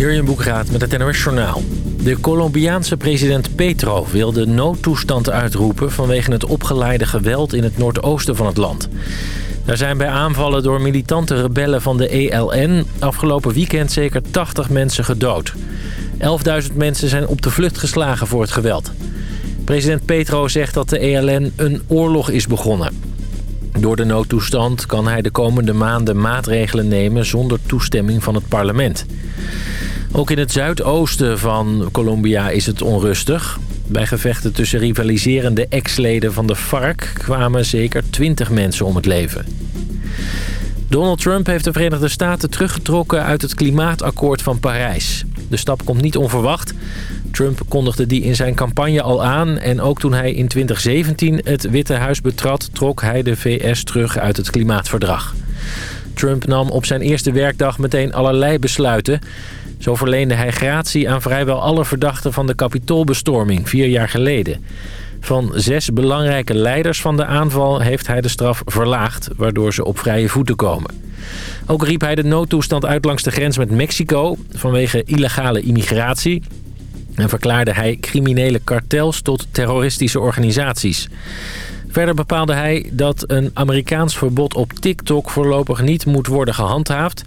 Jurjen Boekraat met het NOS Journaal. De Colombiaanse president Petro wil de noodtoestand uitroepen... vanwege het opgeleide geweld in het noordoosten van het land. Daar zijn bij aanvallen door militante rebellen van de ELN... afgelopen weekend zeker 80 mensen gedood. 11.000 mensen zijn op de vlucht geslagen voor het geweld. President Petro zegt dat de ELN een oorlog is begonnen. Door de noodtoestand kan hij de komende maanden maatregelen nemen... zonder toestemming van het parlement. Ook in het zuidoosten van Colombia is het onrustig. Bij gevechten tussen rivaliserende ex-leden van de FARC kwamen zeker 20 mensen om het leven. Donald Trump heeft de Verenigde Staten teruggetrokken uit het klimaatakkoord van Parijs. De stap komt niet onverwacht. Trump kondigde die in zijn campagne al aan... en ook toen hij in 2017 het Witte Huis betrad... trok hij de VS terug uit het klimaatverdrag. Trump nam op zijn eerste werkdag meteen allerlei besluiten... Zo verleende hij gratie aan vrijwel alle verdachten van de kapitoolbestorming vier jaar geleden. Van zes belangrijke leiders van de aanval heeft hij de straf verlaagd... waardoor ze op vrije voeten komen. Ook riep hij de noodtoestand uit langs de grens met Mexico... vanwege illegale immigratie. En verklaarde hij criminele kartels tot terroristische organisaties. Verder bepaalde hij dat een Amerikaans verbod op TikTok voorlopig niet moet worden gehandhaafd...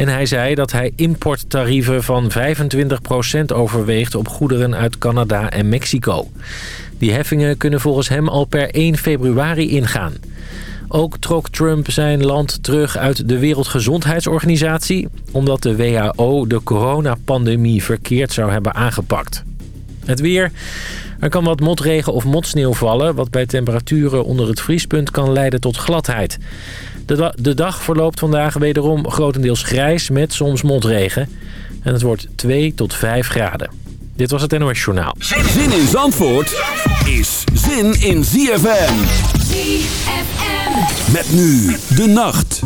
En hij zei dat hij importtarieven van 25% overweegt op goederen uit Canada en Mexico. Die heffingen kunnen volgens hem al per 1 februari ingaan. Ook trok Trump zijn land terug uit de Wereldgezondheidsorganisatie... omdat de WHO de coronapandemie verkeerd zou hebben aangepakt. Het weer... Er kan wat motregen of motsneeuw vallen... wat bij temperaturen onder het vriespunt kan leiden tot gladheid. De, de dag verloopt vandaag wederom grotendeels grijs met soms motregen. En het wordt 2 tot 5 graden. Dit was het NOS Journaal. Zin in Zandvoort is zin in ZFM. ZFM. Met nu de nacht.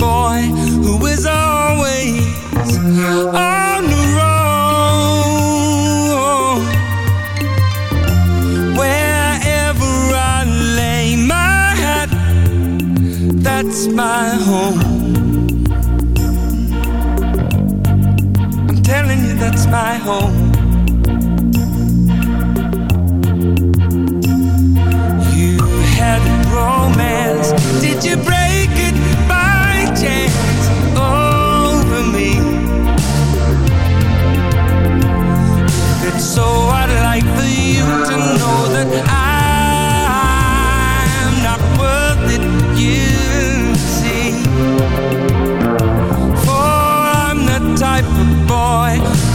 Boy who is always on the road. Wherever I lay my hat, that's my home. I'm telling you, that's my home. You had romance, did you type of boy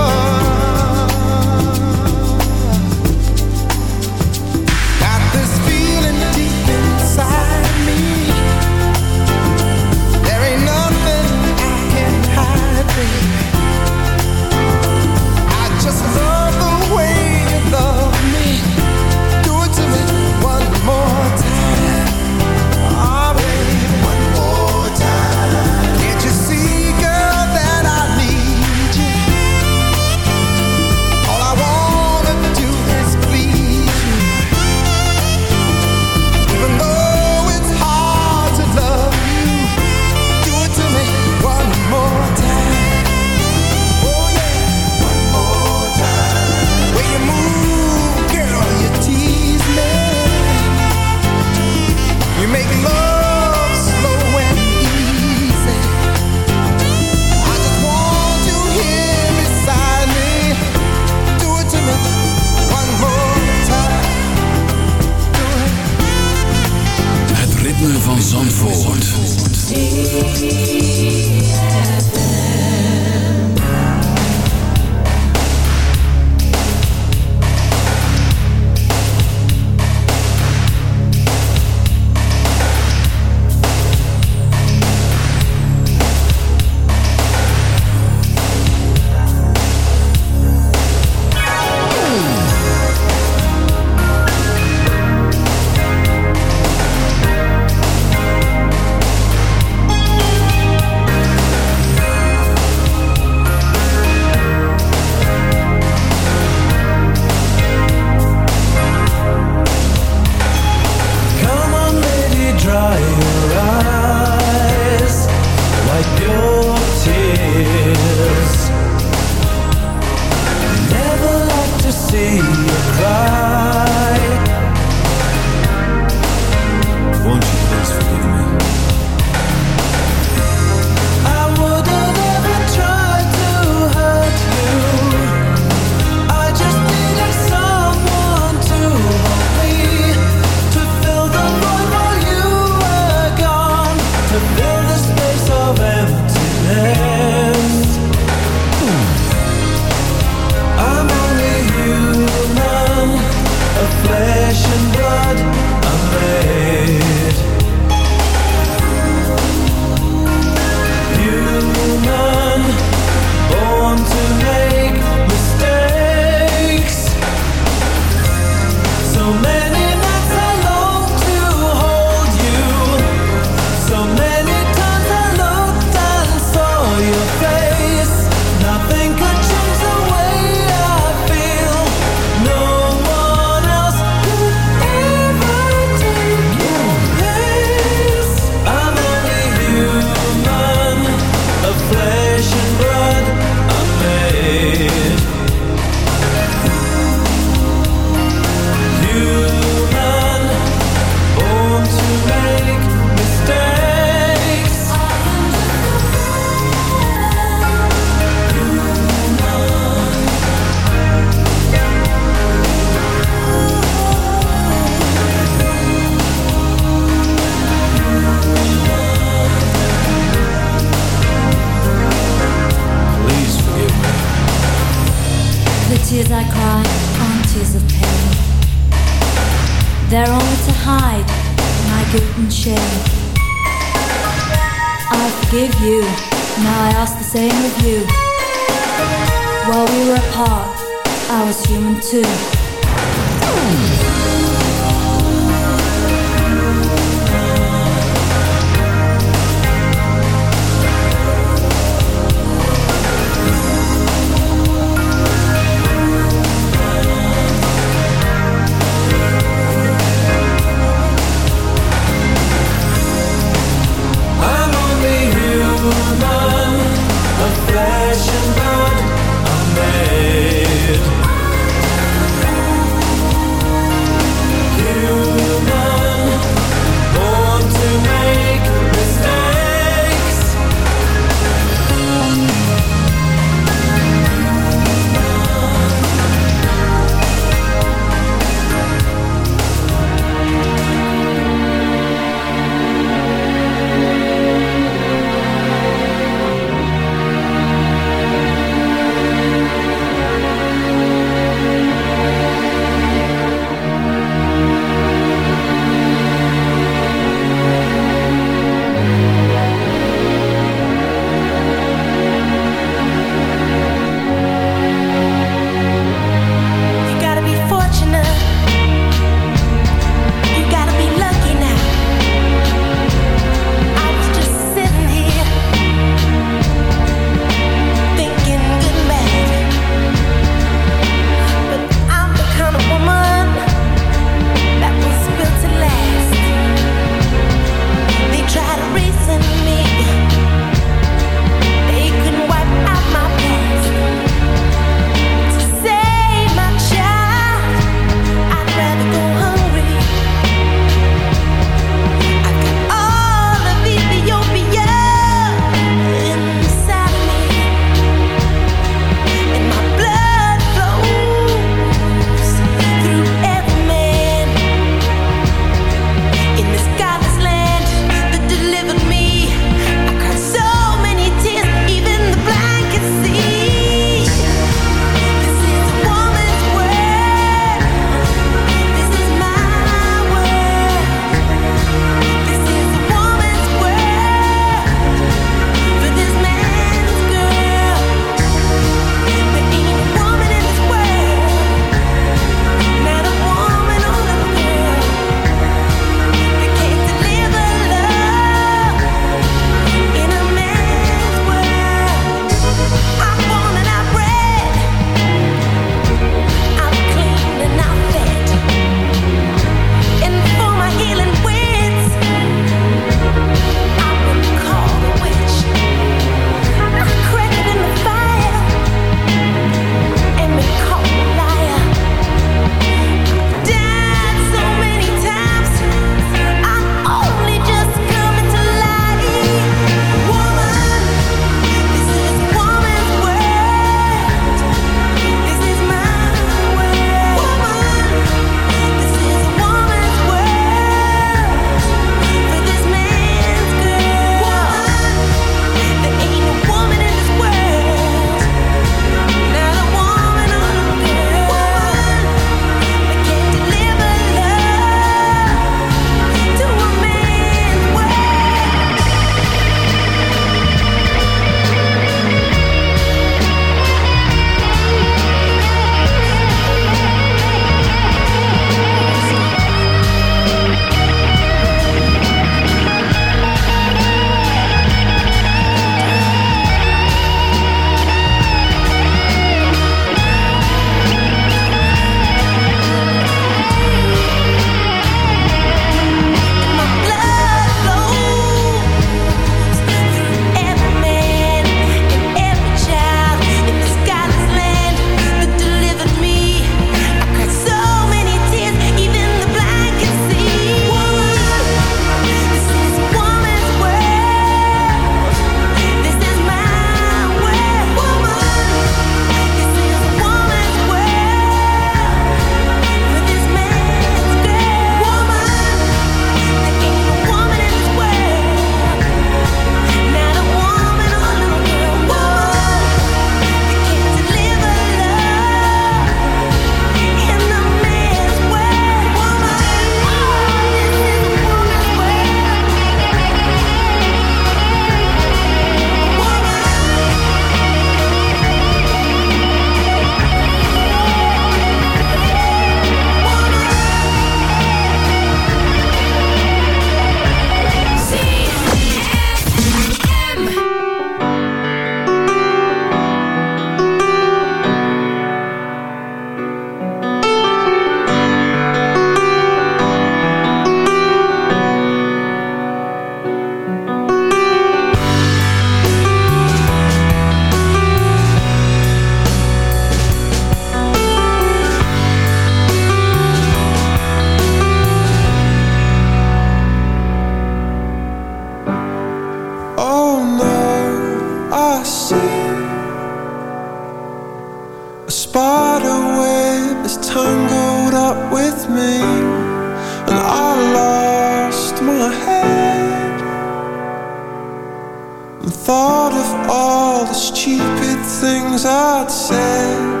things I'd said.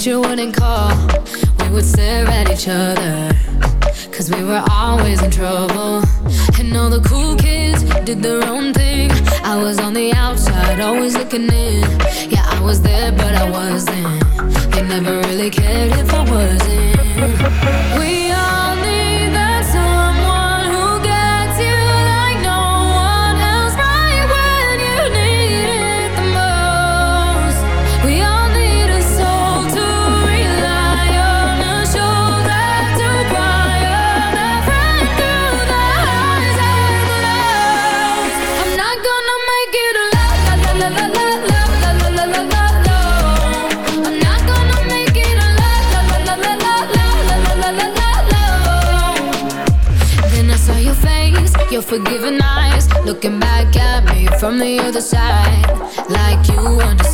Teacher wouldn't call.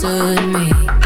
Understood me.